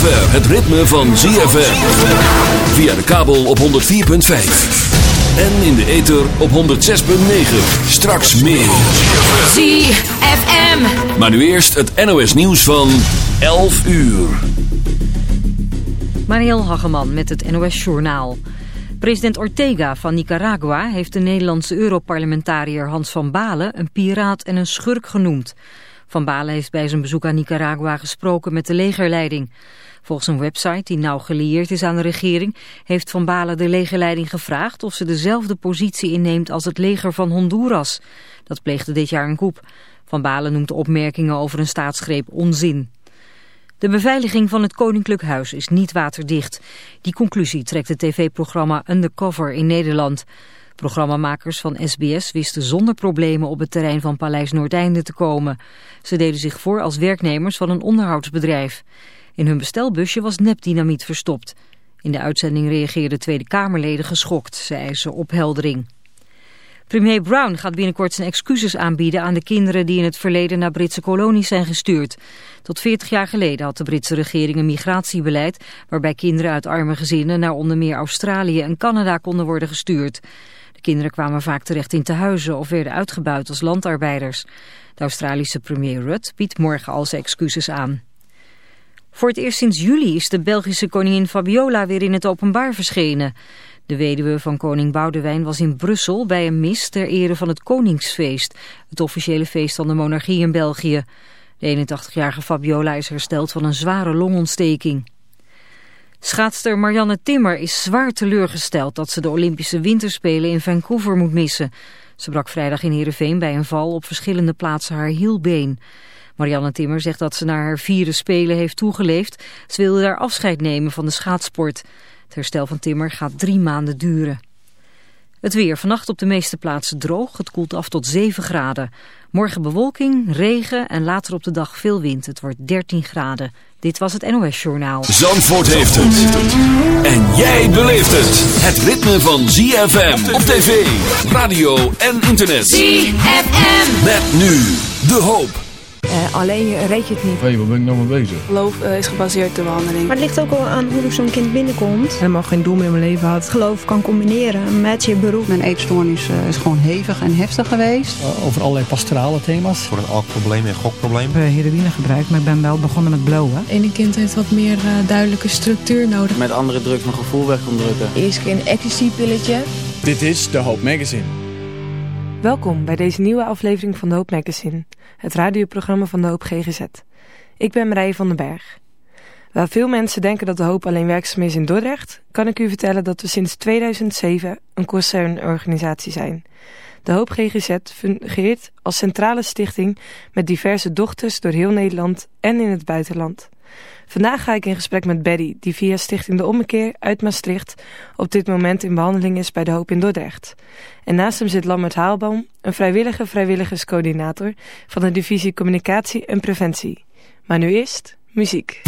zover het ritme van ZFM. Via de kabel op 104.5. En in de ether op 106.9. Straks meer. ZFM. Maar nu eerst het NOS nieuws van 11 uur. Mariel Hageman met het NOS Journaal. President Ortega van Nicaragua heeft de Nederlandse Europarlementariër Hans van Balen een piraat en een schurk genoemd. Van Balen heeft bij zijn bezoek aan Nicaragua gesproken met de legerleiding. Volgens een website die nauw gelieerd is aan de regering... heeft Van Balen de legerleiding gevraagd of ze dezelfde positie inneemt als het leger van Honduras. Dat pleegde dit jaar een coup. Van Balen noemt de opmerkingen over een staatsgreep onzin. De beveiliging van het Koninklijk Huis is niet waterdicht. Die conclusie trekt het tv-programma Undercover in Nederland. Programmamakers van SBS wisten zonder problemen op het terrein van Paleis Noordeinde te komen. Ze deden zich voor als werknemers van een onderhoudsbedrijf. In hun bestelbusje was nepdynamiet verstopt. In de uitzending reageerden Tweede Kamerleden geschokt. Ze eisen opheldering. Premier Brown gaat binnenkort zijn excuses aanbieden aan de kinderen die in het verleden naar Britse kolonies zijn gestuurd. Tot 40 jaar geleden had de Britse regering een migratiebeleid waarbij kinderen uit arme gezinnen naar onder meer Australië en Canada konden worden gestuurd. De kinderen kwamen vaak terecht in tehuizen of werden uitgebuit als landarbeiders. De Australische premier Rudd biedt morgen al zijn excuses aan. Voor het eerst sinds juli is de Belgische koningin Fabiola weer in het openbaar verschenen. De weduwe van koning Boudewijn was in Brussel bij een mis ter ere van het Koningsfeest, het officiële feest van de monarchie in België. De 81-jarige Fabiola is hersteld van een zware longontsteking. Schaatster Marianne Timmer is zwaar teleurgesteld dat ze de Olympische Winterspelen in Vancouver moet missen. Ze brak vrijdag in Heerenveen bij een val op verschillende plaatsen haar hielbeen. Marianne Timmer zegt dat ze naar haar vierde spelen heeft toegeleefd. Ze wilde daar afscheid nemen van de schaatsport. Het herstel van Timmer gaat drie maanden duren. Het weer. Vannacht op de meeste plaatsen droog. Het koelt af tot 7 graden. Morgen bewolking, regen en later op de dag veel wind. Het wordt 13 graden. Dit was het NOS Journaal. Zandvoort heeft het. En jij beleeft het. Het ritme van ZFM op tv, radio en internet. ZFM. Met nu de hoop. Uh, alleen reed je het niet. Hé, hey, waar ben ik nou mee bezig? Geloof uh, is gebaseerd op de behandeling. Maar het ligt ook al aan hoe zo'n kind binnenkomt. Helemaal geen doel meer in mijn leven had. Geloof kan combineren met je beroep. Mijn eetstoornis uh, is gewoon hevig en heftig geweest. over allerlei pastorale thema's. Voor een alcoholprobleem en gokprobleem. Ik heb heroïne gebruikt, maar ik ben wel begonnen met blowen. Ene kind heeft wat meer duidelijke structuur nodig. Met andere drugs mijn gevoel weg kon drukken. Eerst keer een ecstasy-pilletje. Dit is de Hoop Magazine. Welkom bij deze nieuwe aflevering van de Hoop Magazine, het radioprogramma van de Hoop GGZ. Ik ben Marije van den Berg. Waar veel mensen denken dat de Hoop alleen werkzaam is in Dordrecht, kan ik u vertellen dat we sinds 2007 een concernorganisatie zijn. De Hoop GGZ fungeert als centrale stichting met diverse dochters door heel Nederland en in het buitenland. Vandaag ga ik in gesprek met Betty, die via Stichting De Ommekeer uit Maastricht op dit moment in behandeling is bij De Hoop in Dordrecht. En naast hem zit Lambert Haalboom, een vrijwillige vrijwilligerscoördinator van de divisie Communicatie en Preventie. Maar nu eerst muziek.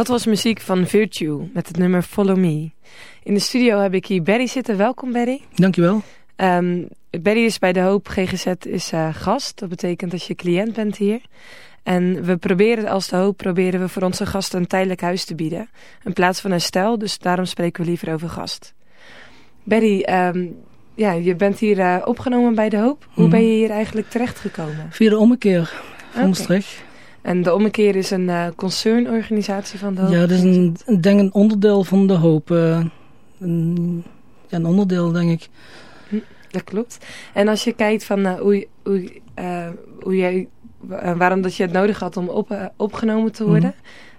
Dat was muziek van Virtue met het nummer Follow Me. In de studio heb ik hier Barry zitten. Welkom Barry. Dankjewel. Um, Barry is bij de Hoop GGZ is uh, gast. Dat betekent dat je cliënt bent hier. En we proberen als de Hoop proberen we voor onze gasten een tijdelijk huis te bieden. In plaats van een stel, dus daarom spreken we liever over gast. Barry, um, ja, je bent hier uh, opgenomen bij de Hoop. Hoe mm. ben je hier eigenlijk terechtgekomen? Via de ommekeer van okay. En de Ommekeer is een uh, concernorganisatie van de Hoop? Ja, dat is een, denk een onderdeel van de Hoop. Uh, een, ja, een onderdeel, denk ik. Hm, dat klopt. En als je kijkt van uh, hoe, hoe, hoe jij, waarom dat je het nodig had om op, opgenomen te worden...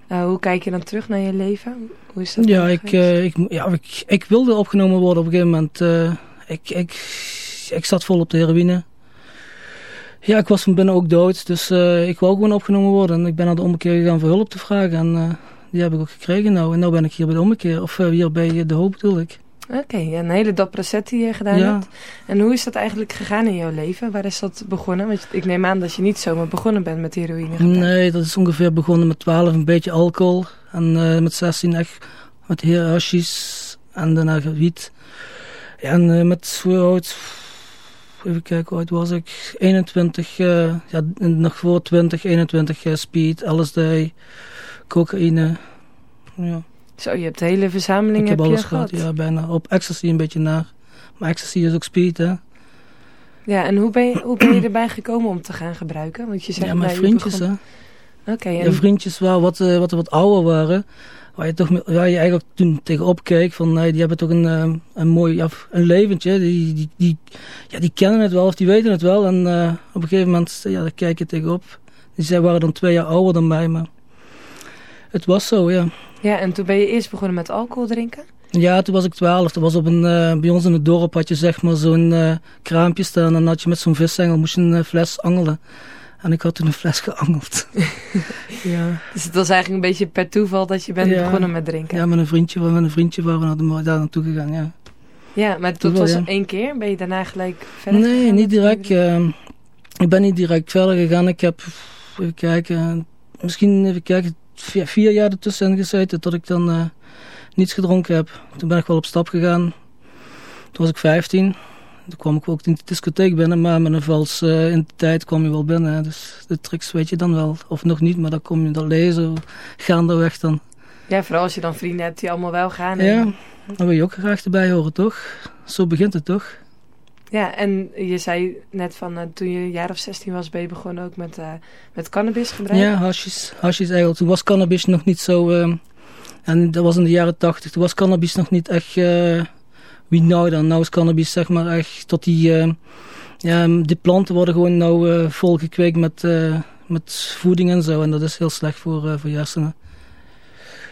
Mm. hoe kijk je dan terug naar je leven? Hoe is dat ja, ik, ik, ja ik, ik wilde opgenomen worden op een gegeven moment. ik, ik, ik zat vol op de heroïne. Ja, ik was van binnen ook dood, dus uh, ik wou gewoon opgenomen worden. En ik ben naar de ommekeer gegaan voor hulp te vragen en uh, die heb ik ook gekregen nou. En nu ben ik hier bij de ommekeer, of uh, hier bij de hoop bedoel ik. Oké, okay, een hele dappere set die je gedaan ja. hebt. En hoe is dat eigenlijk gegaan in jouw leven? Waar is dat begonnen? Want ik neem aan dat je niet zomaar begonnen bent met heroïne. Gedaan. Nee, dat is ongeveer begonnen met 12, een beetje alcohol. En met 16 echt met heer hashis en daarna wiet. Ja, en met oud even kijken, oud was ik? 21, uh, ja, nog voor 20, 21 uh, speed, LSD, cocaïne. Ja. Zo, je hebt de hele verzameling Ik heb, heb alles gehad. gehad, ja, bijna. Op ecstasy een beetje naar. Maar ecstasy is ook speed, hè. Ja, en hoe ben je, hoe ben je erbij gekomen om te gaan gebruiken? Want je zegt, ja, mijn vriendjes, begon... hè. Oké. Okay, en... Ja, vriendjes wel, wat, uh, wat, wat ouder waren waar je toch waar je eigenlijk toen tegenop keek van nee, die hebben toch een, uh, een mooi ja, een leventje. Die, die, die, ja, die kennen het wel of die weten het wel. En uh, op een gegeven moment, ja, daar kijk je tegenop. Die zij waren dan twee jaar ouder dan mij, maar het was zo, ja. Ja, en toen ben je eerst begonnen met alcohol drinken? Ja, toen was ik twaalf. Toen was op een, uh, bij ons in het dorp had je zeg maar zo'n kraampje staan. En dan had je met zo'n vissengel moest je een fles angelen. En ik had toen een fles geangeld. ja. Dus het was eigenlijk een beetje per toeval dat je bent ja. begonnen met drinken? Ja, met een vriendje, met een vriendje waren we daar naartoe gegaan, ja. Ja, maar dat was ja. één keer? Ben je daarna gelijk verder Nee, gegaan niet direct. Uh, ik ben niet direct verder gegaan. Ik heb, even kijken, misschien even kijken, vier, vier jaar ertussen gezeten tot ik dan uh, niets gedronken heb. Toen ben ik wel op stap gegaan. Toen was ik 15. Toen kwam ik ook in de discotheek binnen, maar met een vals uh, identiteit kwam je wel binnen. Dus de tricks weet je dan wel. Of nog niet, maar dan kom je dan lezen, gaandeweg dan. Ja, vooral als je dan vrienden hebt die allemaal wel gaan. En... Ja, dan wil je ook graag erbij horen, toch? Zo begint het toch? Ja, en je zei net van uh, toen je een jaar of 16 was, ben je begonnen ook met, uh, met cannabis gebruiken? Ja, hasjes, hasjes eigenlijk. Toen was cannabis nog niet zo... en dat was in de jaren 80. Toen was cannabis nog niet echt wie nou dan? Nou is cannabis zeg maar echt tot die... Ja, die planten worden gewoon nou uh, volgekweekt met, uh, met voeding en zo. En dat is heel slecht voor, voor je hersenen.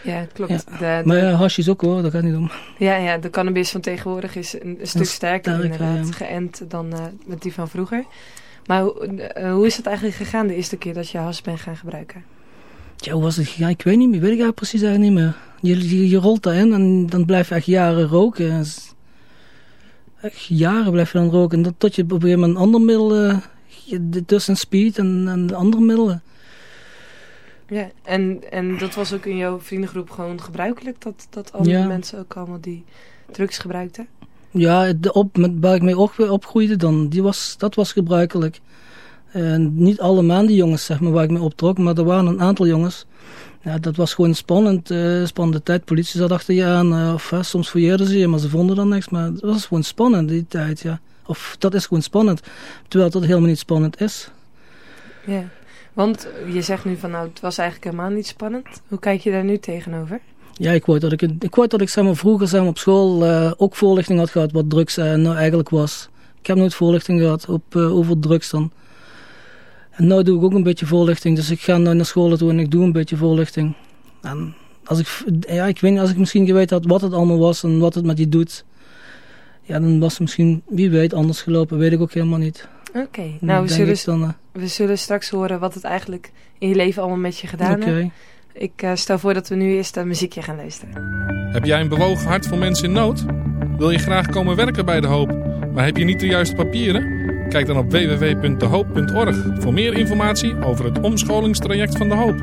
Ja, klopt. Ja. De, de... Maar ja, hasjes ook hoor, dat gaat niet om. Ja, ja, de cannabis van tegenwoordig is een, een stuk sterker sterk, inderdaad, ja. geënt dan met die van vroeger. Maar hoe is het eigenlijk gegaan de eerste keer dat je has bent gaan gebruiken? Ja, hoe was het gegaan? Ik weet niet meer, weet ik eigenlijk precies eigenlijk niet meer. Je, je, je rolt daarin en dan blijf je echt jaren roken echt jaren blijf je dan roken. En tot je op een gegeven moment een ander middel, uh, tussen speed en, en andere middelen. Ja, en, en dat was ook in jouw vriendengroep gewoon gebruikelijk? Dat, dat andere ja. mensen ook allemaal die drugs gebruikten? Ja, de op, met, waar ik mee op, opgroeide dan, die was, dat was gebruikelijk. En niet allemaal die jongens, zeg maar, waar ik mee optrok, maar er waren een aantal jongens ja, dat was gewoon spannend, uh, spannende tijd. Politie zat achter je aan, uh, of uh, soms fouilleerden ze je, maar ze vonden dan niks. Maar het was gewoon spannend die tijd, ja. Of dat is gewoon spannend, terwijl dat helemaal niet spannend is. Ja, want je zegt nu van nou, het was eigenlijk helemaal niet spannend. Hoe kijk je daar nu tegenover? Ja, ik wou dat ik, ik, wou dat ik zeg maar, vroeger zeg maar, op school ook voorlichting had gehad wat drugs nou eigenlijk was. Ik heb nooit voorlichting gehad op, over drugs dan. En nu doe ik ook een beetje voorlichting. Dus ik ga nu naar school toe en ik doe een beetje voorlichting. En als ik, ja, ik weet niet, als ik misschien geweten had wat het allemaal was en wat het met je doet. Ja, dan was het misschien, wie weet, anders gelopen. Weet ik ook helemaal niet. Oké, okay. nou we zullen, dan, uh, we zullen straks horen wat het eigenlijk in je leven allemaal met je gedaan okay. heeft. Ik uh, stel voor dat we nu eerst een muziekje gaan luisteren. Heb jij een bewogen hart voor mensen in nood? Wil je graag komen werken bij De Hoop, maar heb je niet de juiste papieren? Kijk dan op www.dehoop.org voor meer informatie over het omscholingstraject van De Hoop.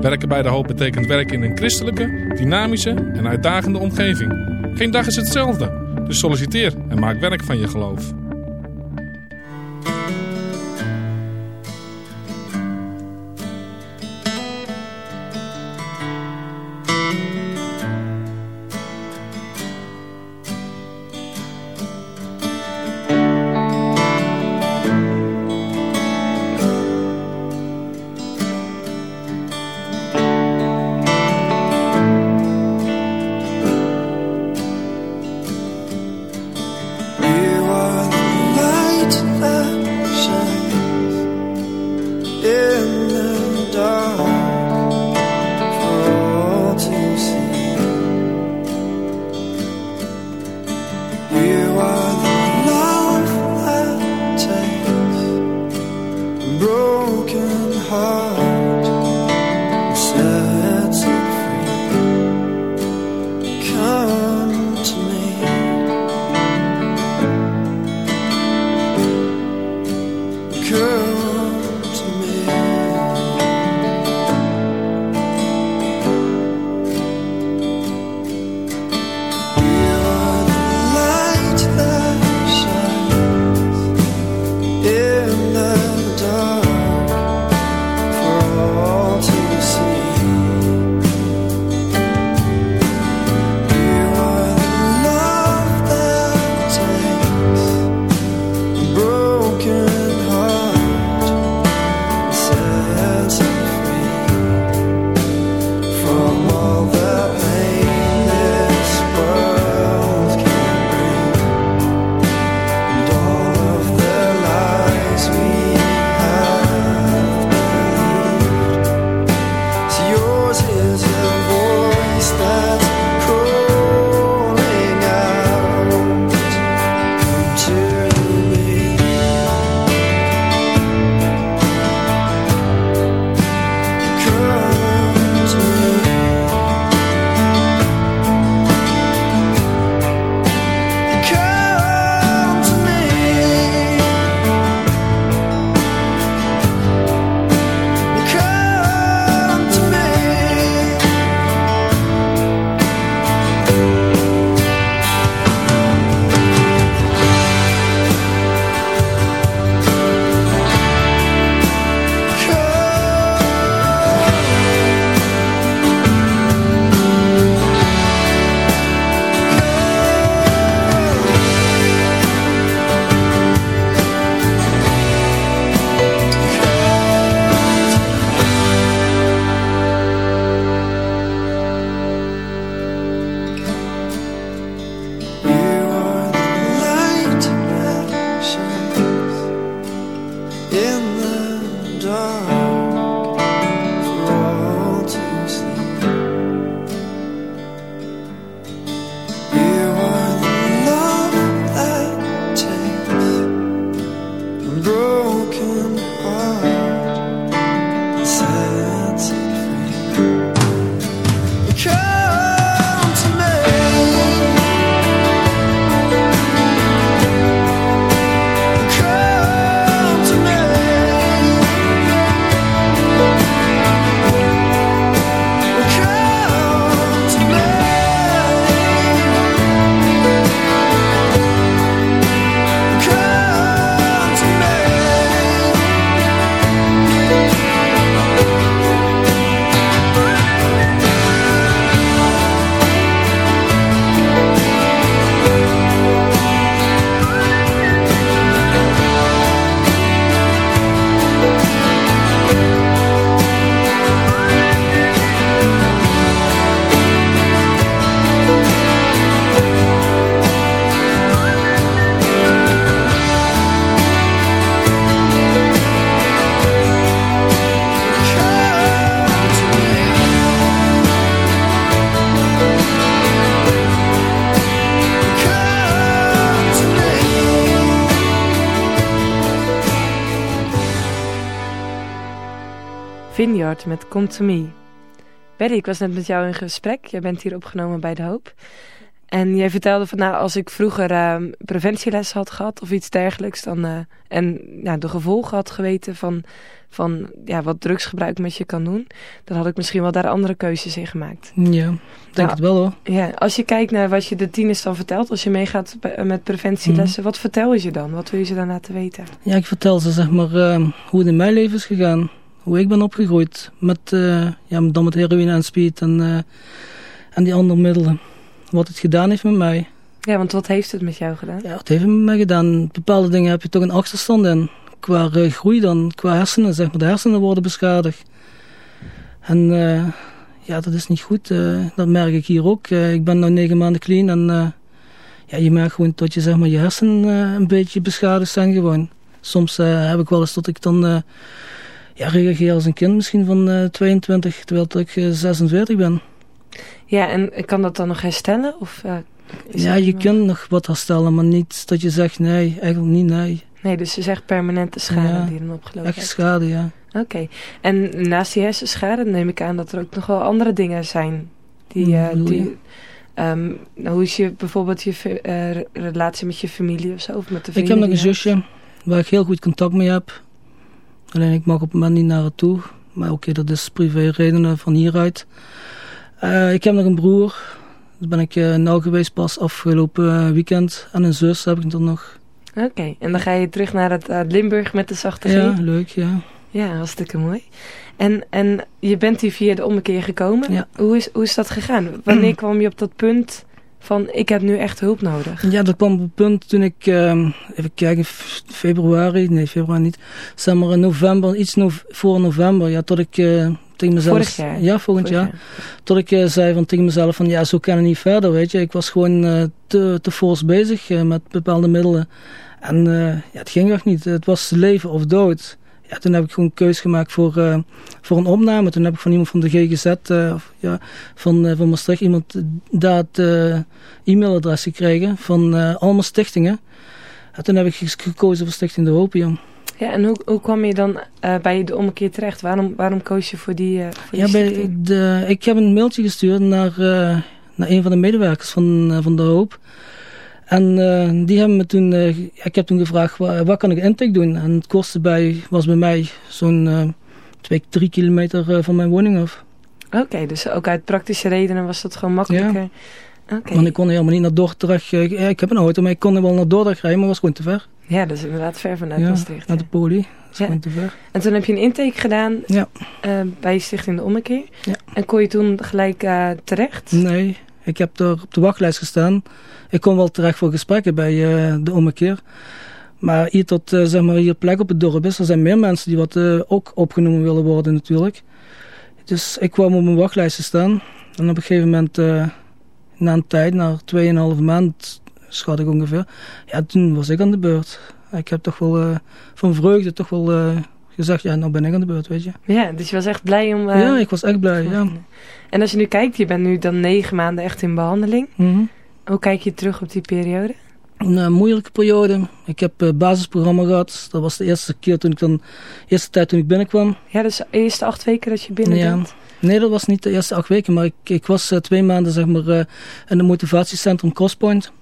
Werken bij De Hoop betekent werken in een christelijke, dynamische en uitdagende omgeving. Geen dag is hetzelfde, dus solliciteer en maak werk van je geloof. Vineyard met Come To Me. Berry, ik was net met jou in gesprek. Jij bent hier opgenomen bij De Hoop. En jij vertelde van nou, als ik vroeger uh, preventieles had gehad of iets dergelijks, dan uh, en ja, de gevolgen had geweten van, van ja, wat drugsgebruik met je kan doen, dan had ik misschien wel daar andere keuzes in gemaakt. Ja, denk nou, het wel hoor. Ja, als je kijkt naar wat je de tieners dan vertelt, als je meegaat met preventielessen, mm. wat vertel je ze dan? Wat wil je ze dan laten weten? Ja, ik vertel ze zeg maar uh, hoe het in mijn leven is gegaan. Hoe ik ben opgegroeid met, ja, dan met heroïne en speed en, en die andere middelen wat het gedaan heeft met mij. Ja, want wat heeft het met jou gedaan? Ja, wat heeft het met mij gedaan? Bepaalde dingen heb je toch een achterstand in. Qua uh, groei dan, qua hersenen, zeg maar. De hersenen worden beschadigd. En ja, dat is niet goed. Dat merk ik hier ook. ik ben nu negen maanden clean en ja, je merkt gewoon dat je, zeg maar, je hersenen een beetje beschadigd zijn gewoon. Soms heb ik wel eens dat ik dan ja, reageer als een kind misschien van 22, terwijl ik 46 ben. Ja, en kan dat dan nog herstellen? Of, uh, ja, je kunt nog wat herstellen, maar niet dat je zegt nee, eigenlijk niet nee. Nee, dus je zegt permanente schade ja, die dan opgelopen echt schade, ja. Oké, en naast die hersenschade neem ik aan dat er ook nog wel andere dingen zijn die... Uh, die um, hoe is je bijvoorbeeld je uh, relatie met je familie of zo? Of met de ik heb nog een zusje waar ik heel goed contact mee heb. Alleen ik mag op het moment niet naar haar toe. Maar oké, okay, dat is privé redenen van hieruit. Uh, ik heb nog een broer. Daar ben ik uh, nauw geweest pas afgelopen uh, weekend. En een zus heb ik dan nog. Oké, en dan ga je terug naar het Limburg met de zachte G? Ja, leuk, ja. Ja, hartstikke mooi. En, en je bent hier via de ommekeer gekomen. Ja. Hoe, is, hoe is dat gegaan? Wanneer kwam je op dat punt van ik heb nu echt hulp nodig? Ja, dat kwam op het punt toen ik, uh, even kijken, februari, nee februari niet, zeg maar november, iets no voor november, ja, tot ik uh, tegen mezelf... Vorig jaar? Ja, volgend jaar. Tot ik uh, zei van, tegen mezelf van, ja, zo kan het niet verder, weet je. Ik was gewoon uh, te, te fors bezig met bepaalde middelen. En ja, het ging echt niet. Het was leven of dood ja, toen heb ik gewoon een keus gemaakt voor, uh, voor een opname. Toen heb ik van iemand van de GGZ, uh, eh, of, ja, van, uh, van Maastricht, iemand dat e-mailadres gekregen van allemaal stichtingen. En toen heb ik gekozen voor Stichting de Hopium. Ja, en hoe, hoe kwam je dan bij de ommekeer terecht? Waarom, waarom koos je voor die, voor ja, bij de, ik heb een mailtje gestuurd naar, naar een van de medewerkers van, van de Hoop. En uh, die hebben me toen, uh, ik heb toen gevraagd, wat, wat, kan ik intake doen? En het kostte bij, was bij mij zo'n uh, twee, drie kilometer van mijn woning af. Oké, dus ook uit praktische redenen was dat gewoon makkelijker. Ja. Okay. Want ik kon helemaal niet naar Dordrecht. Ik, ik heb een auto, maar ik kon wel naar Dordrecht rijden, maar was gewoon te ver. Ja, dat is inderdaad ver vanuit ja, Maastricht. naar de poli. Dat is ja. gewoon te ver. En toen heb je een intake gedaan ja. bij Stichting de Ommekeer. Ja. En kon je toen gelijk terecht? Nee, ik heb er op de wachtlijst gestaan. Ik kom wel terecht voor gesprekken bij uh, de ommekeer. Maar hier tot uh, zeg maar hier plek op het dorp is, er zijn meer mensen die wat uh, ook opgenomen willen worden natuurlijk. Dus ik kwam op mijn wachtlijst te staan. En op een gegeven moment, na een tijd, na 2,5 maand, schat ik ongeveer, ja, toen was ik aan de beurt. Ik heb toch wel van vreugde toch wel gezegd, ja, nou ben ik aan de beurt, weet je. Ja, dus je was echt blij om... ja, ik was echt blij, ja. En als je nu kijkt, je bent nu dan negen maanden echt in behandeling. Mm hoe kijk je terug op die periode? Een uh, moeilijke periode. Ik heb een uh, basisprogramma gehad. Dat was de eerste keer toen ik dan, eerste tijd toen ik binnenkwam. Ja, dus de eerste acht weken dat je binnen ja. bent? Nee, dat was niet de eerste acht weken, maar ik, ik was twee maanden zeg maar, in het motivatiecentrum Crosspoint.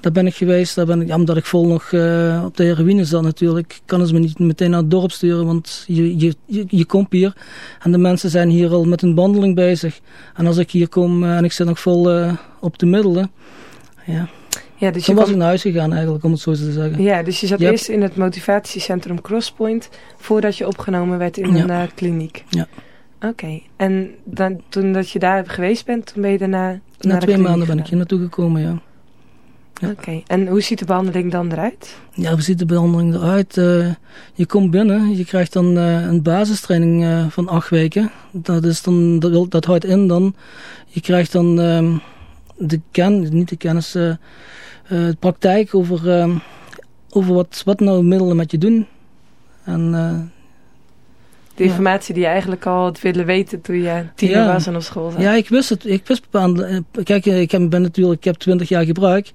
Daar ben ik geweest, daar ben ik, ja, omdat ik vol nog uh, op de heroïne zat natuurlijk, kan ze me niet meteen naar het dorp sturen, want je, je, je, je komt hier en de mensen zijn hier al met een wandeling bezig. En als ik hier kom en ik zit nog vol op de middelen, ja. Ja, dus Toen was ik naar huis gegaan eigenlijk, om het zo te zeggen. Ja, dus je zat eerst in het motivatiecentrum Crosspoint voordat je opgenomen werd in een uh, kliniek. Ja. Oké, en dan, toen dat je daar geweest bent, toen ben je daarna Na twee maanden ben ik hier naartoe gekomen, ja. Oké, en hoe ziet de behandeling dan eruit? Ja, hoe ziet de behandeling eruit? Uh, je komt binnen, je krijgt dan uh, een basistraining uh, van acht weken. Dat, is dan, dat, dat houdt in dan, je krijgt dan ehm, de kennis, niet de kennis, uh, praktijk over, over wat, wat nou middelen met je doen. En, de informatie die je eigenlijk al had willen weten toen je tien ja. was en op school zat. Ja, ik wist het. Ik wist bepaalde... Kijk, ik heb, ben natuurlijk, ik heb twintig jaar gebruik.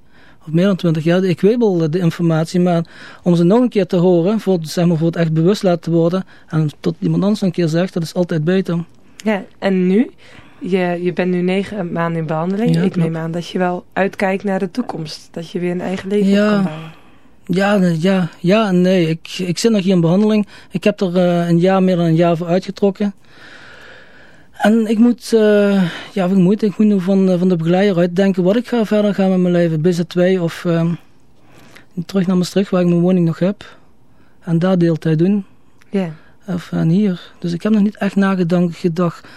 Of meer dan twintig jaar. Ik weet wel de informatie. Maar om ze nog een keer te horen. Voor, zeg maar, voor het echt bewust laten worden. En tot iemand anders een keer zegt. Dat is altijd beter. Ja, en nu? je, je bent nu negen maanden in behandeling. ik neem aan dat je wel uitkijkt naar de toekomst. Dat je weer een eigen leven ja. kan bouwen. Ja, ja, ja en nee. Ik, ik zit nog hier in behandeling. Ik heb er uh, een jaar, meer dan een jaar voor uitgetrokken. En ik moet, uh, ja, ik moet, ik moet nu van, van de begeleider uitdenken wat ik ga verder gaan met mijn leven. BZ 2 of uh, terug naar Maastricht waar ik mijn woning nog heb. En daar deeltijd doen. Ja. Of en hier. Dus ik heb nog niet echt nagedacht. Gedacht.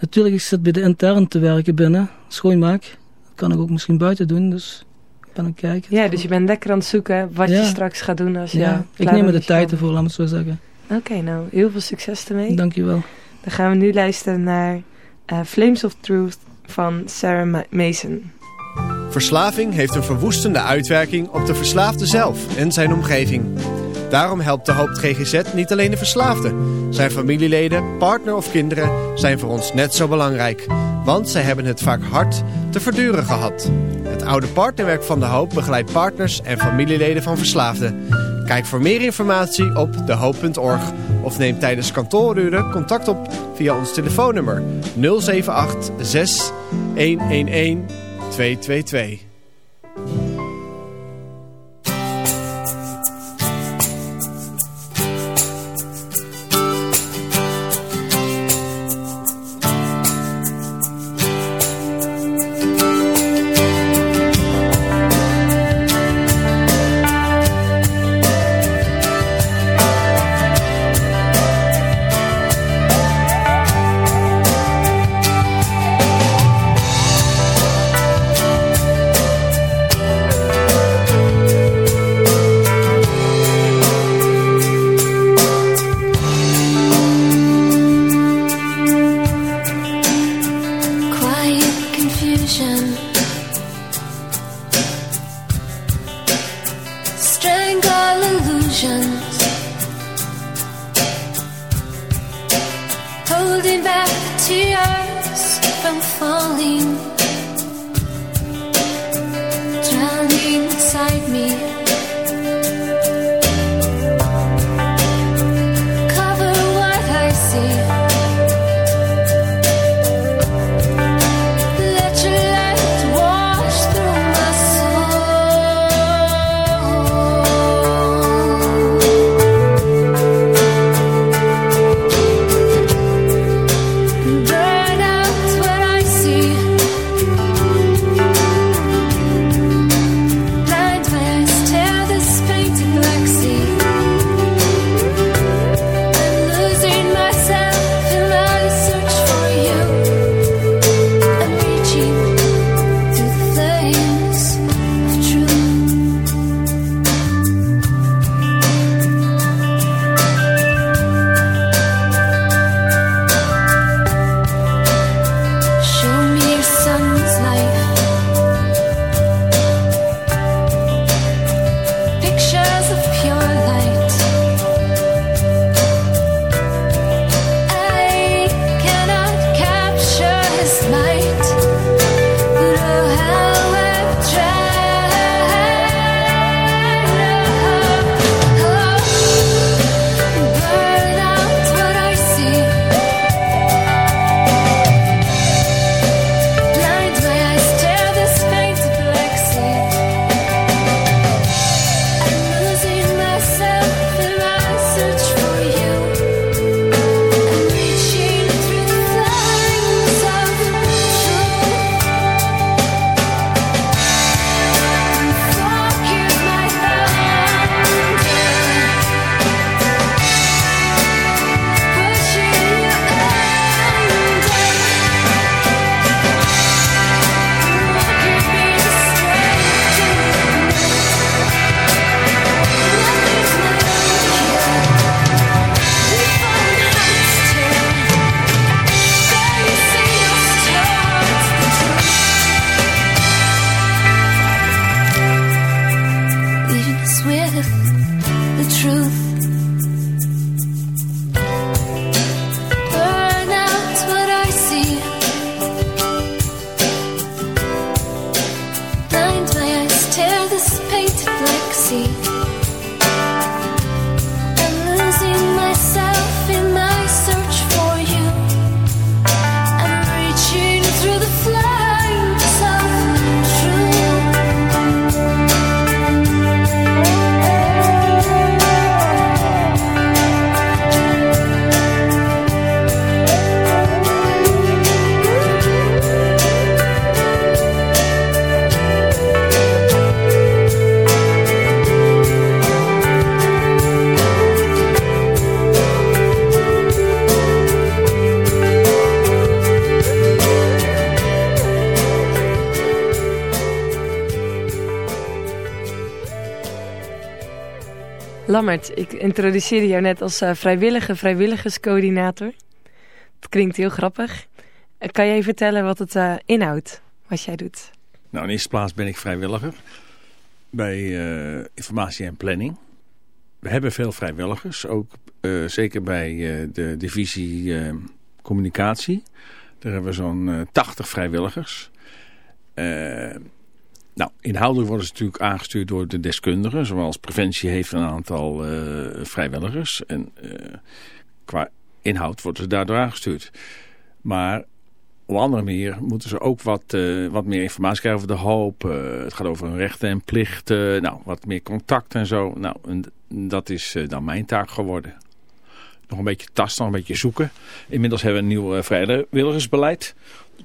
Natuurlijk, ik zit bij de intern te werken binnen. Schoonmaak. Dat kan ik ook misschien buiten doen. Dus ik ben aan het kijken. Ja, dus je bent lekker aan het zoeken wat je straks gaat doen als je Ja, ik neem er de tijd ervoor, laat me het zo zeggen. Oké, nou, heel veel succes ermee. Dankjewel. Dan gaan we nu luisteren naar uh, Flames of Truth van Sarah Mason. Verslaving heeft een verwoestende uitwerking op de verslaafde zelf en zijn omgeving. Daarom helpt de Hoop GGZ niet alleen de verslaafde. Zijn familieleden, partner of kinderen zijn voor ons net zo belangrijk. Want zij hebben het vaak hard te verduren gehad. Het oude partnerwerk van de Hoop begeleidt partners en familieleden van verslaafden. Kijk voor meer informatie op dehoop.org of neem tijdens kantooruren contact op via ons telefoonnummer 078 6 111 222. Myself in my search for Lammert, ik introduceerde jou net als uh, vrijwillige vrijwilligerscoördinator. Het klinkt heel grappig. Uh, kan jij vertellen wat het uh, inhoudt, wat jij doet? Nou, in eerste plaats ben ik vrijwilliger bij informatie en planning. We hebben veel vrijwilligers, ook zeker bij de divisie communicatie. Daar hebben we zo'n 80 vrijwilligers. Nou, inhoudelijk worden ze natuurlijk aangestuurd door de deskundigen. Zoals preventie heeft een aantal uh, vrijwilligers. En uh, qua inhoud worden ze daardoor aangestuurd. Maar op andere manier moeten ze ook wat, uh, wat meer informatie krijgen over de hoop. het gaat over hun rechten en plichten. Nou, wat meer contact en zo. Nou, dat is dan mijn taak geworden. Nog een beetje tasten, nog een beetje zoeken. Inmiddels hebben we een nieuw vrijwilligersbeleid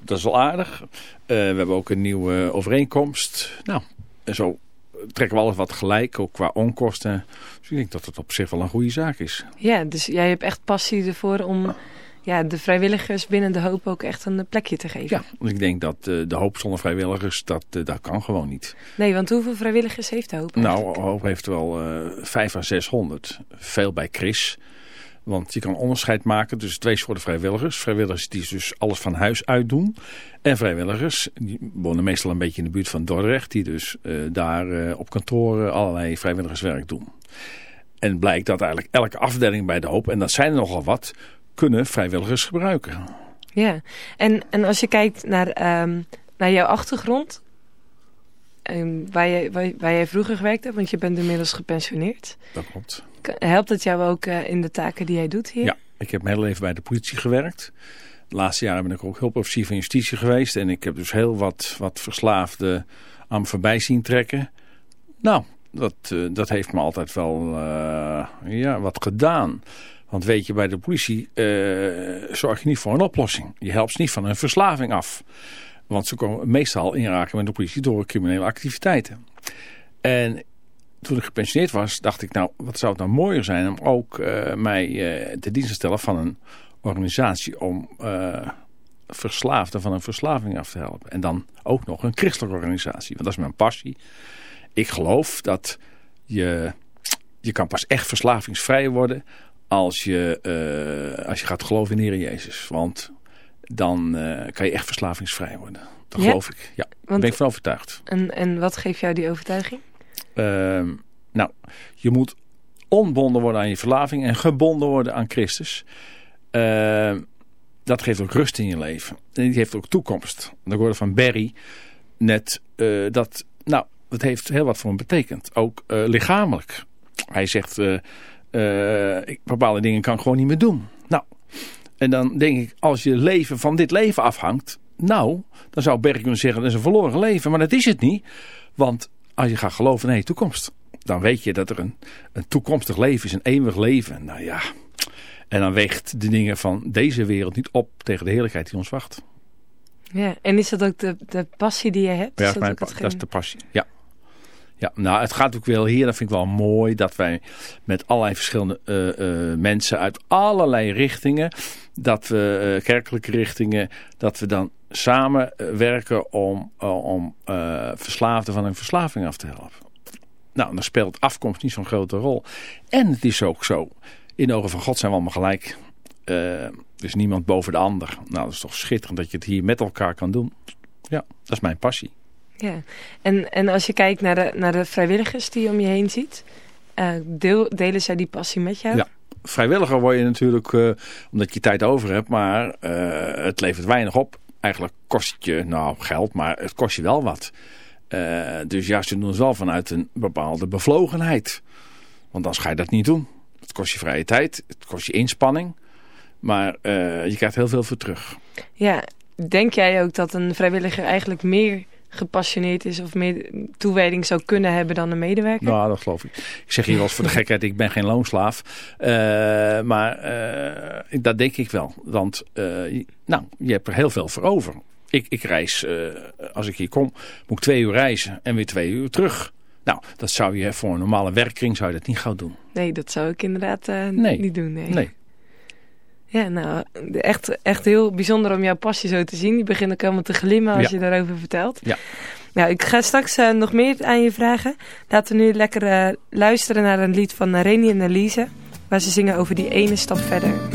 dat is wel aardig. Uh, we hebben ook een nieuwe overeenkomst. Nou, en zo trekken we alles wat gelijk, ook qua onkosten. Dus ik denk dat het op zich wel een goede zaak is. Ja, dus jij hebt echt passie ervoor om ja, de vrijwilligers binnen de hoop ook echt een plekje te geven. Ja, want ik denk dat uh, de hoop zonder vrijwilligers, dat, uh, dat kan gewoon niet. Nee, want hoeveel vrijwilligers heeft de hoop Nou, de hoop heeft wel 5 à 600. Veel bij Chris. Want je kan onderscheid maken tussen twee soorten vrijwilligers. Vrijwilligers die dus alles van huis uit doen. En vrijwilligers, die wonen meestal een beetje in de buurt van Dordrecht. Die dus uh, daar uh, op kantoren allerlei vrijwilligerswerk doen. En blijkt dat eigenlijk elke afdeling bij de hoop, en dat zijn er nogal wat, kunnen vrijwilligers gebruiken. Ja, en, en als je kijkt naar, um, naar jouw achtergrond, um, waar, je, waar, waar jij vroeger gewerkt hebt, want je bent inmiddels gepensioneerd. Dat klopt. Helpt het jou ook uh, in de taken die jij doet hier? Ja, ik heb mijn hele leven bij de politie gewerkt. De laatste jaren ben ik ook hulpofficier van justitie geweest. En ik heb dus heel wat, wat verslaafden aan voorbij zien trekken. Nou, dat, uh, dat heeft me altijd wel uh, ja, wat gedaan. Want weet je, bij de politie zorg je niet voor een oplossing. Je helpt ze niet van een verslaving af. Want ze komen meestal inraken met de politie door criminele activiteiten. En toen ik gepensioneerd was, dacht ik, nou, wat zou het nou mooier zijn om ook uh, mij uh, te dienst te stellen van een organisatie om uh, verslaafden van een verslaving af te helpen. En dan ook nog een christelijke organisatie, want dat is mijn passie. Ik geloof dat je, je kan pas echt verslavingsvrij worden als je, als je gaat geloven in Heer Jezus. Want dan kan je echt verslavingsvrij worden. Dat ja? geloof ik. Ja, daar ben ik van overtuigd. En, en wat geeft jou die overtuiging? Uh, nou, je moet onbonden worden aan je verlaving en gebonden worden aan Christus. Uh, dat geeft ook rust in je leven. En die heeft ook toekomst. Dan hoorde van Barry net uh, dat, nou, dat heeft heel wat voor hem betekend. Ook uh, lichamelijk. Hij zegt, ik, bepaalde dingen kan ik gewoon niet meer doen. Nou, en dan denk ik, als je leven van dit leven afhangt, nou, dan zou Barry kunnen zeggen, dat is een verloren leven. Maar dat is het niet, want als je gaat geloven in je toekomst. Dan weet je dat er een, een toekomstig leven is, een eeuwig leven. Nou ja, en dan weegt de dingen van deze wereld niet op tegen de heerlijkheid die ons wacht. Ja, en is dat ook de, de passie die je hebt? Ja, is dat, mijn, dat is de passie, ja. Ja, nou het gaat ook wel hier, dat vind ik wel mooi, dat wij met allerlei verschillende uh, uh, mensen uit allerlei richtingen, dat we, uh, kerkelijke richtingen, dat we dan samen werken om, om verslaafden van een verslaving af te helpen. Nou, dan speelt afkomst niet zo'n grote rol. En het is ook zo, in ogen van God zijn we allemaal gelijk. is niemand boven de ander. Nou, dat is toch schitterend dat je het hier met elkaar kan doen. Ja, dat is mijn passie. Ja, en, en als je kijkt naar de, naar de vrijwilligers die je om je heen ziet, uh, deel, delen zij die passie met jou? Ja, vrijwilliger word je natuurlijk uh, omdat je tijd over hebt, maar uh, het levert weinig op. Eigenlijk kost het je nou geld, maar het kost je wel wat. dus ja, ze doen het wel vanuit een bepaalde bevlogenheid. Want dan ga je dat niet doen. Het kost je vrije tijd, het kost je inspanning, maar je krijgt heel veel voor terug. Ja, denk jij ook dat een vrijwilliger eigenlijk meer gepassioneerd is of meer toewijding zou kunnen hebben dan een medewerker? Nou, dat geloof ik. Ik zeg hier wel eens voor de gekheid, ik ben geen loonslaaf. Uh, maar uh, dat denk ik wel. Want uh, nou, je hebt er heel veel voor over. Ik, ik reis, als ik hier kom, moet ik twee uur reizen en weer twee uur terug. Nou, dat zou je voor een normale werkkring zou je dat niet gauw doen. Nee, dat zou ik inderdaad nee. niet doen. Nee. nee. Ja, nou, echt, echt heel bijzonder om jouw passie zo te zien. Die begint ook helemaal te glimmen als ja. je daarover vertelt. Ja. Nou, ik ga straks uh, nog meer aan je vragen. Laten we nu lekker uh, luisteren naar een lied van Reni en Elise. Waar ze zingen over die ene stap verder.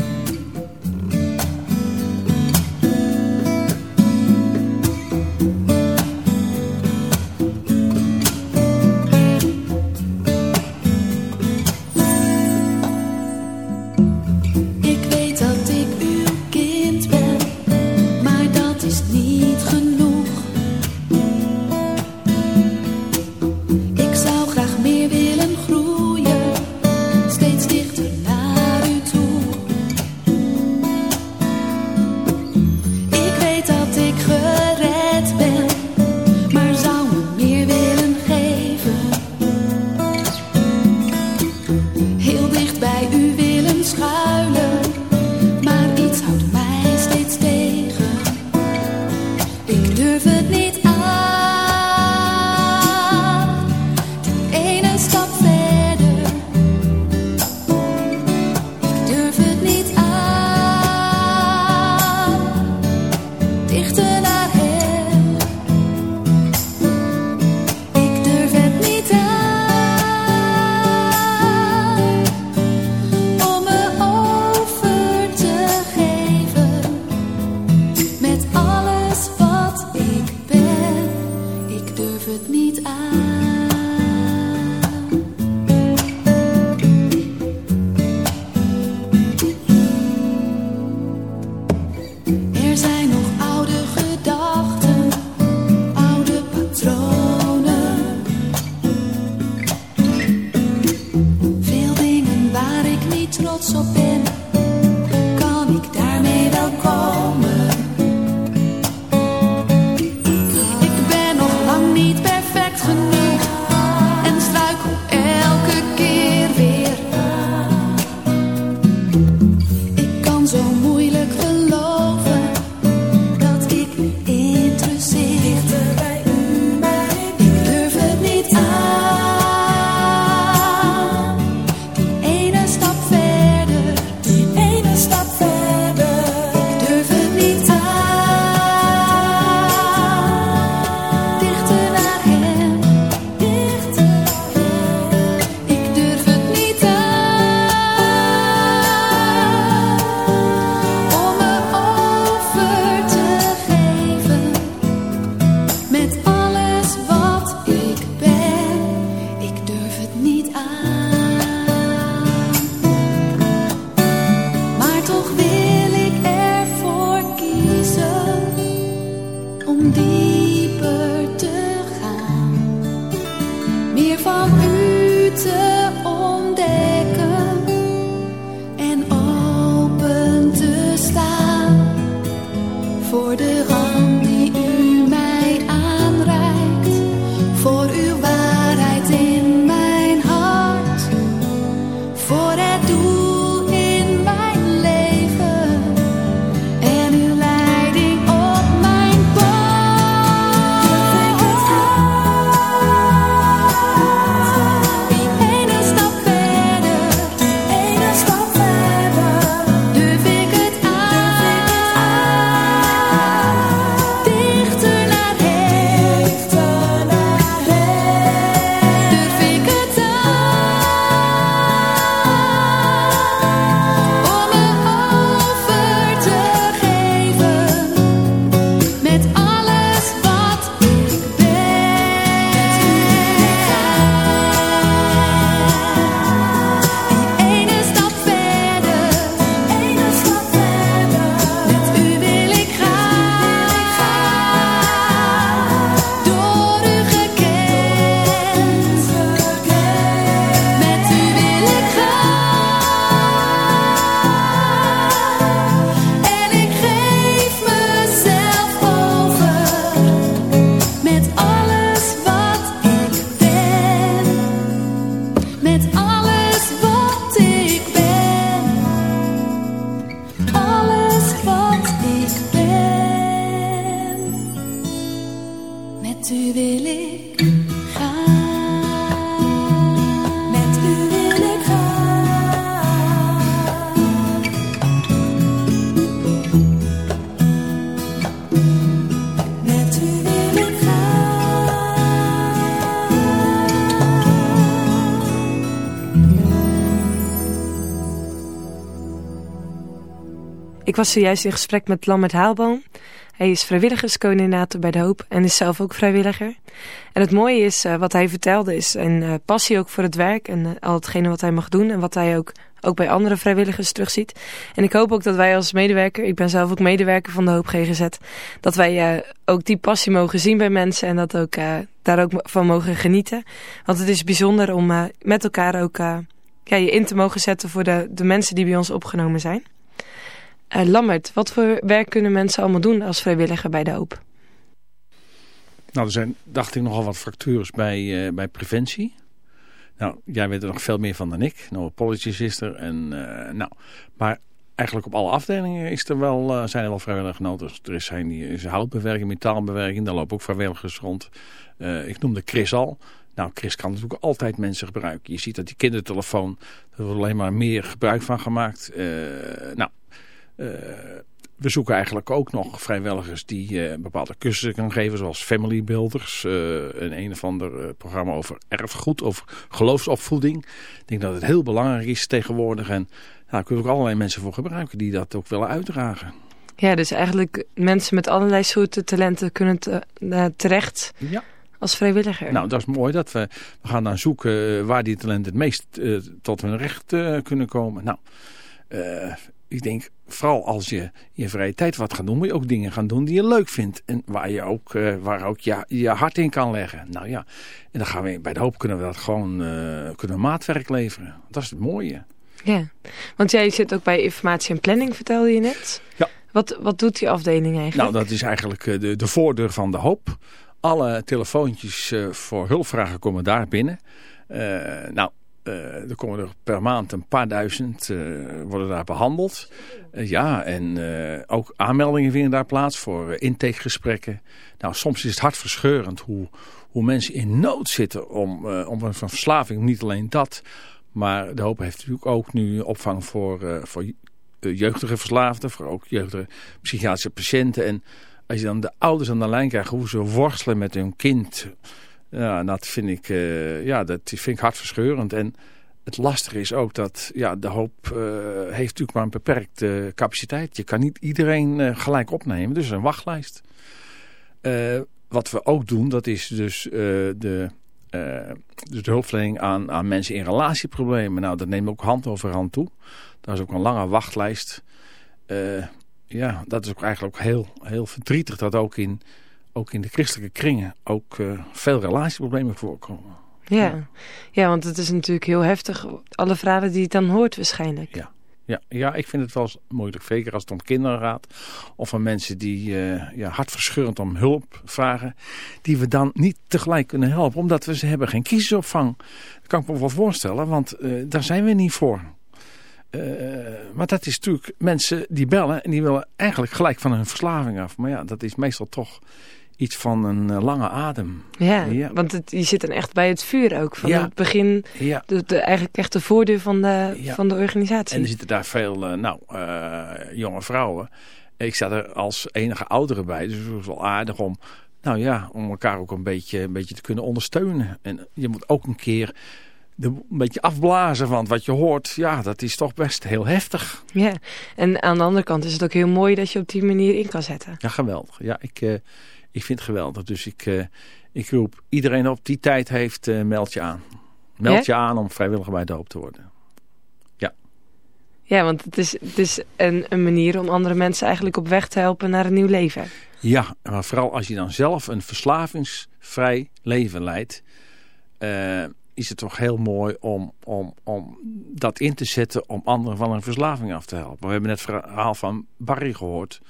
Was zojuist in gesprek met Lambert Haalboom. Hij is vrijwilligerscoördinator bij De Hoop en is zelf ook vrijwilliger. En het mooie is, uh, wat hij vertelde, is een uh, passie ook voor het werk en uh, al hetgene wat hij mag doen en wat hij ook, ook bij andere vrijwilligers terugziet. En ik hoop ook dat wij als medewerker, ik ben zelf ook medewerker van De Hoop GGZ, dat wij ook die passie mogen zien bij mensen en dat ook, daar ook van mogen genieten. Want het is bijzonder om met elkaar ook ja, je in te mogen zetten voor de, de mensen die bij ons opgenomen zijn. Uh, Lammert, wat voor werk kunnen mensen allemaal doen als vrijwilliger bij de Hoop? Nou, er zijn, dacht ik, nogal wat fractures bij, uh, bij preventie. Nou, jij weet er nog veel meer van dan ik. No apologies is er. En, uh, nou, maar eigenlijk op alle afdelingen is er wel, zijn er wel vrijwilligers nodig. Er is, zijn, is houtbewerking, metaalbewerking. Daar lopen ook vrijwilligers rond. ik noemde Chris al. Nou, Chris kan natuurlijk altijd mensen gebruiken. Je ziet dat die kindertelefoon, er wordt alleen maar meer gebruik van gemaakt. nou, we zoeken eigenlijk ook nog vrijwilligers die uh, bepaalde cursussen kunnen geven, zoals Family Builders. Uh, en een of ander programma over erfgoed, over geloofsopvoeding. Ik denk dat het heel belangrijk is tegenwoordig. En nou, daar kunnen we ook allerlei mensen voor gebruiken die dat ook willen uitdragen. Ja, dus eigenlijk mensen met allerlei soorten talenten kunnen te, terecht ja. als vrijwilliger. Nou, dat is mooi. Dat we, we gaan dan zoeken waar die talenten het meest tot hun recht kunnen komen. Nou, ik denk, vooral als je in je vrije tijd wat gaat doen, moet je ook dingen gaan doen die je leuk vindt. En waar je ook, uh, waar ook je, je hart in kan leggen. Nou ja, en dan gaan we bij de hoop kunnen we dat gewoon uh, kunnen maatwerk leveren. Dat is het mooie. Ja, want jij zit ook bij informatie en planning, vertelde je net. Ja. Wat, wat doet die afdeling eigenlijk? Nou, dat is eigenlijk eh, de, de voordeur van de hoop. Alle telefoontjes voor hulpvragen komen daar binnen. nou, er komen er per maand een paar duizend uh, worden daar behandeld. Uh, ja, en ook aanmeldingen vinden daar plaats voor intakegesprekken. Nou, soms is het hartverscheurend hoe, hoe mensen in nood zitten om, om een verslaving. Niet alleen dat, maar de hoop heeft natuurlijk ook nu opvang voor, voor jeugdige verslaafden. Voor ook jeugdige psychiatrische patiënten. En als je dan de ouders aan de lijn krijgt hoe ze worstelen met hun kind... Ja, dat vind ik, uh, ja, dat vind ik hartverscheurend. En het lastige is ook dat ja, de hoop uh, heeft natuurlijk maar een beperkte capaciteit. Je kan niet iedereen uh, gelijk opnemen, dus een wachtlijst. wat we ook doen, dat is dus de, dus de hulpverlening aan, aan mensen in relatieproblemen. Nou, dat neemt ook hand over hand toe. Daar is ook een lange wachtlijst. ja, dat is ook eigenlijk ook heel, heel verdrietig dat ook in ook in de christelijke kringen ook uh, veel relatieproblemen voorkomen. Ja. ja, want het is natuurlijk heel heftig. Alle verhalen die je dan hoort waarschijnlijk. Ja. Ja, ja, ik vind het wel moeilijk. Zeker als het om kinderen gaat. Of om mensen die uh, ja, hartverscheurend om hulp vragen. Die we dan niet tegelijk kunnen helpen. Omdat we ze hebben geen kiezersopvang. Dat kan ik me wel voorstellen. Want uh, daar zijn we niet voor. Uh, maar dat is natuurlijk mensen die bellen. En die willen eigenlijk gelijk van hun verslaving af. Maar ja, dat is meestal toch iets van een uh, lange adem. Ja, ja. want het, je zit dan echt bij het vuur ook. Van ja. het begin, ja. de, de, eigenlijk echt de voordeur van de, van de organisatie. En er zitten daar veel uh, nou, uh, jonge vrouwen. Ik sta er als enige oudere bij. Dus het is wel aardig om, nou ja, om elkaar ook een beetje, een beetje te kunnen ondersteunen. En je moet ook een keer een beetje afblazen van wat je hoort. Ja, dat is toch best heel heftig. Ja, en aan de andere kant is het ook heel mooi dat je op die manier in kan zetten. Ja, geweldig. Ja, ik, uh, ik vind het geweldig. Dus ik, uh, ik roep iedereen op die tijd heeft, uh, meld je aan. Meld ja? je aan om vrijwilliger bij de hoop te worden. Ja. Ja, want het is, het is een, een manier om andere mensen eigenlijk op weg te helpen naar een nieuw leven. Ja, maar vooral als je dan zelf een verslavingsvrij leven leidt... Uh, is het toch heel mooi om, om, om dat in te zetten om anderen van een verslaving af te helpen. We hebben net het verhaal van Barry gehoord.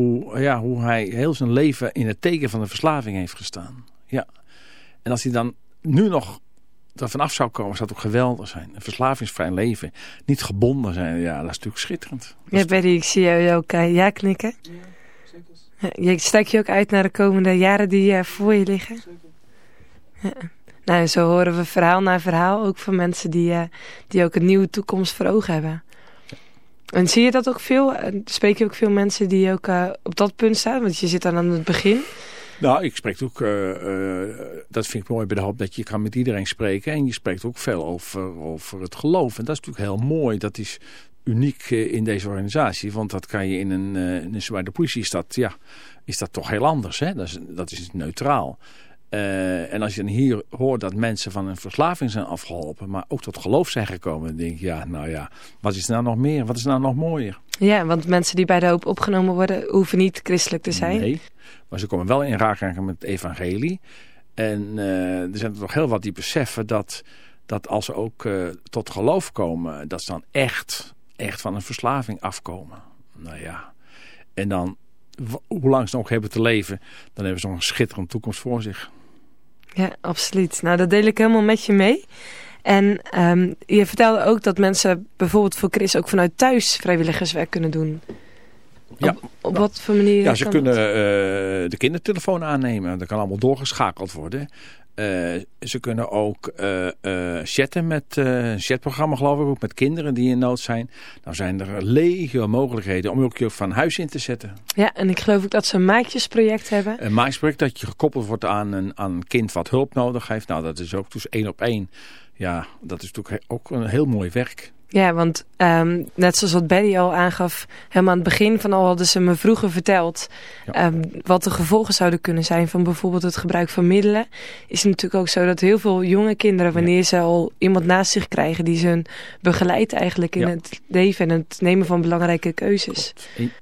Hoe, ja, hoe hij heel zijn leven in het teken van de verslaving heeft gestaan. Ja. En als hij dan nu nog ervan af zou komen, zou het ook geweldig zijn. Een verslavingsvrij leven. Niet gebonden zijn. Ja, dat is natuurlijk schitterend. Ja, Barry, ik zie jou ook uh, ja knikken. Ja, zeker. Je je ook uit naar de komende jaren die uh, voor je liggen? Zeker. Ja. Nou, zo horen we verhaal na verhaal ook van mensen die, uh, die ook een nieuwe toekomst voor ogen hebben. En zie je dat ook veel? Spreek je ook veel mensen die ook uh, op dat punt staan? Want je zit dan aan het begin. Nou, ik spreek ook, uh, uh, dat vind ik mooi bij de hoop, dat je kan met iedereen spreken. En je spreekt ook veel over, over het geloof. En dat is natuurlijk heel mooi. Dat is uniek in deze organisatie. Want dat kan je in een, in politie is dat, ja, is dat toch heel anders. Hè? Dat, is, dat is neutraal. En als je dan hier hoort dat mensen van een verslaving zijn afgeholpen, maar ook tot geloof zijn gekomen, dan denk je, ja, nou ja, wat is er nou nog meer? Wat is nou nog mooier? Ja, want mensen die bij de hoop opgenomen worden, hoeven niet christelijk te zijn. Nee, maar ze komen wel in raking met het evangelie. En er zijn er toch heel wat die beseffen dat dat als ze ook uh, tot geloof komen, dat ze dan echt, echt van een verslaving afkomen. Nou ja, en dan, hoe lang ze nog hebben te leven, dan hebben ze nog een schitterende toekomst voor zich. Ja, absoluut. Nou, dat deel ik helemaal met je mee. En um, je vertelde ook dat mensen bijvoorbeeld voor Chris ook vanuit thuis vrijwilligerswerk kunnen doen. Ja. Op, op wat voor manier? Ja, ze kunnen uh, de kindertelefoon aannemen. Dat kan allemaal doorgeschakeld worden. Uh, ze kunnen ook uh, uh, chatten met een chatprogramma geloof ik ook met kinderen die in nood zijn. Nou zijn er legio mogelijkheden om ook je van huis in te zetten. Ja, en ik geloof ook dat ze een maatjesproject hebben. Een maatjesproject dat je gekoppeld wordt aan een, aan een kind wat hulp nodig heeft. Nou dat is ook dus één op één. Ja, dat is natuurlijk ook een heel mooi werk. Ja, want um, net zoals wat Betty al aangaf, helemaal aan het begin van al hadden ze me vroeger verteld ja. um, wat de gevolgen zouden kunnen zijn van bijvoorbeeld het gebruik van middelen. Is het natuurlijk ook zo dat heel veel jonge kinderen, wanneer ja. ze al iemand naast zich krijgen die ze begeleidt eigenlijk in ja. het leven en het nemen van belangrijke keuzes.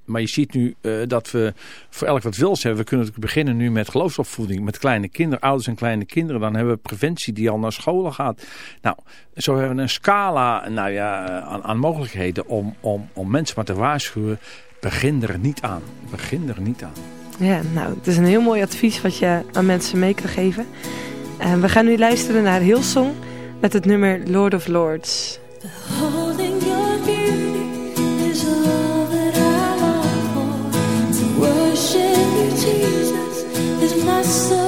Maar je ziet nu uh, dat we voor elk wat wils hebben. We kunnen natuurlijk beginnen nu met geloofsopvoeding, met kleine kinderen, ouders en kleine kinderen. Dan hebben we preventie die al naar scholen gaat. Nou, zo hebben we een scala, nou ja, aan, aan mogelijkheden om, om, om mensen maar te waarschuwen. Begin er niet aan. Begin er niet aan. Ja, nou, het is een heel mooi advies wat je aan mensen mee kan geven. Uh, we gaan nu luisteren naar Hillsong met het nummer Lord of Lords. Beholding your beauty is Jesus, my soul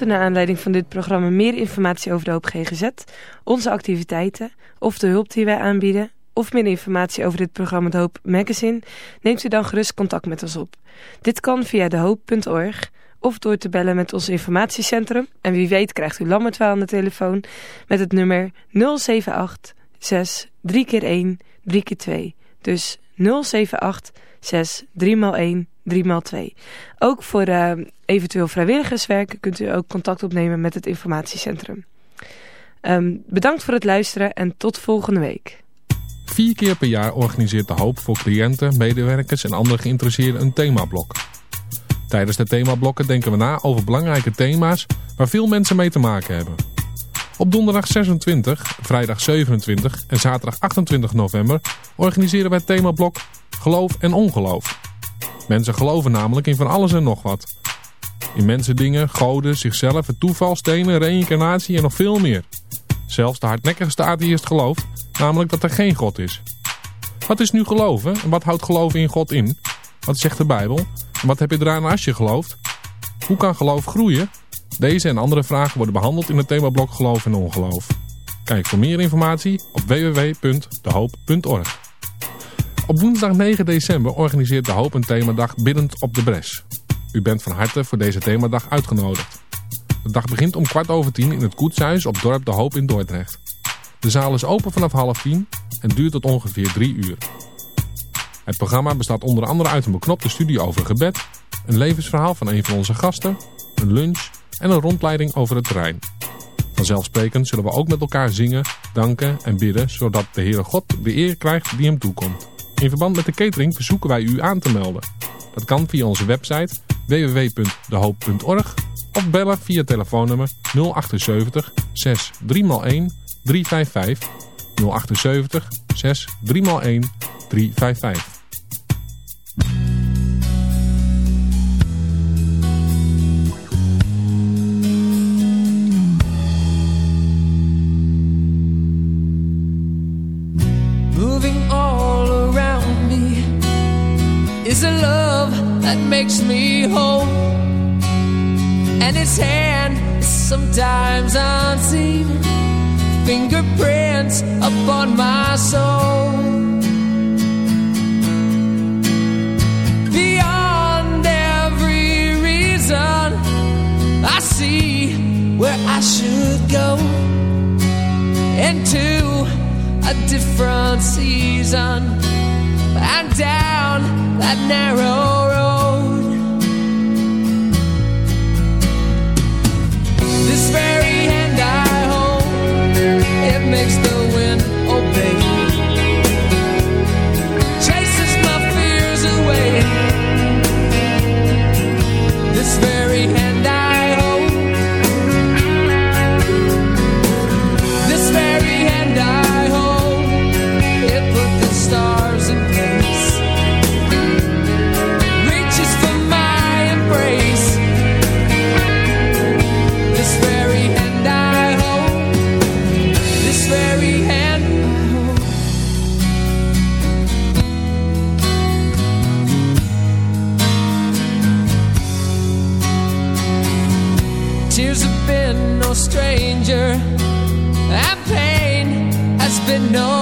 U naar aanleiding van dit programma meer informatie over de Hoop GGZ, onze activiteiten of de hulp die wij aanbieden, of meer informatie over dit programma De Hoop Magazine, neemt u dan gerust contact met ons op. Dit kan via dehoop.org of door te bellen met ons informatiecentrum. En wie weet krijgt u Lammert wel aan de telefoon met het nummer 078 6 3 keer 1 3 keer 2. Dus 078 6 3 x 1 3 x 2. Ook voor uh, eventueel vrijwilligerswerk kunt u ook contact opnemen met het informatiecentrum. Um, bedankt voor het luisteren en tot volgende week. Vier keer per jaar organiseert De Hoop voor cliënten, medewerkers en andere geïnteresseerden een themablok. Tijdens de themablokken denken we na over belangrijke thema's waar veel mensen mee te maken hebben. Op donderdag 26, vrijdag 27 en zaterdag 28 november organiseren wij het themablok Geloof en Ongeloof. Mensen geloven namelijk in van alles en nog wat. In mensen, dingen, goden, zichzelf, het toeval, stenen, reïncarnatie en nog veel meer. Zelfs de hardnekkigste atheïst gelooft namelijk dat er geen God is. Wat is nu geloven en wat houdt geloven in God in? Wat zegt de Bijbel? En wat heb je eraan als je gelooft? Hoe kan geloof groeien? Deze en andere vragen worden behandeld in het themablok Geloof en Ongeloof. Kijk voor meer informatie op www.dehoop.org. Op woensdag 9 december organiseert De Hoop een themadag Biddend op de Bres. U bent van harte voor deze themadag uitgenodigd. De dag begint om kwart over tien in het Koetshuis op dorp De Hoop in Dordrecht. De zaal is open vanaf half tien en duurt tot ongeveer drie uur. Het programma bestaat onder andere uit een beknopte studie over gebed, een levensverhaal van een van onze gasten, een lunch en een rondleiding over het terrein. Vanzelfsprekend zullen we ook met elkaar zingen, danken en bidden, zodat de Heere God de eer krijgt die hem toekomt. In verband met de catering verzoeken wij u aan te melden. Dat kan via onze website www.dehoop.org of bellen via telefoonnummer 078 6 3x1 355 078 6 3x1 355. Is a love that makes me whole. And its hand is sometimes unseen fingerprints upon my soul. Beyond every reason, I see where I should go into a different season and down that narrow road. This very hand I hold, it makes stranger, and pain has been no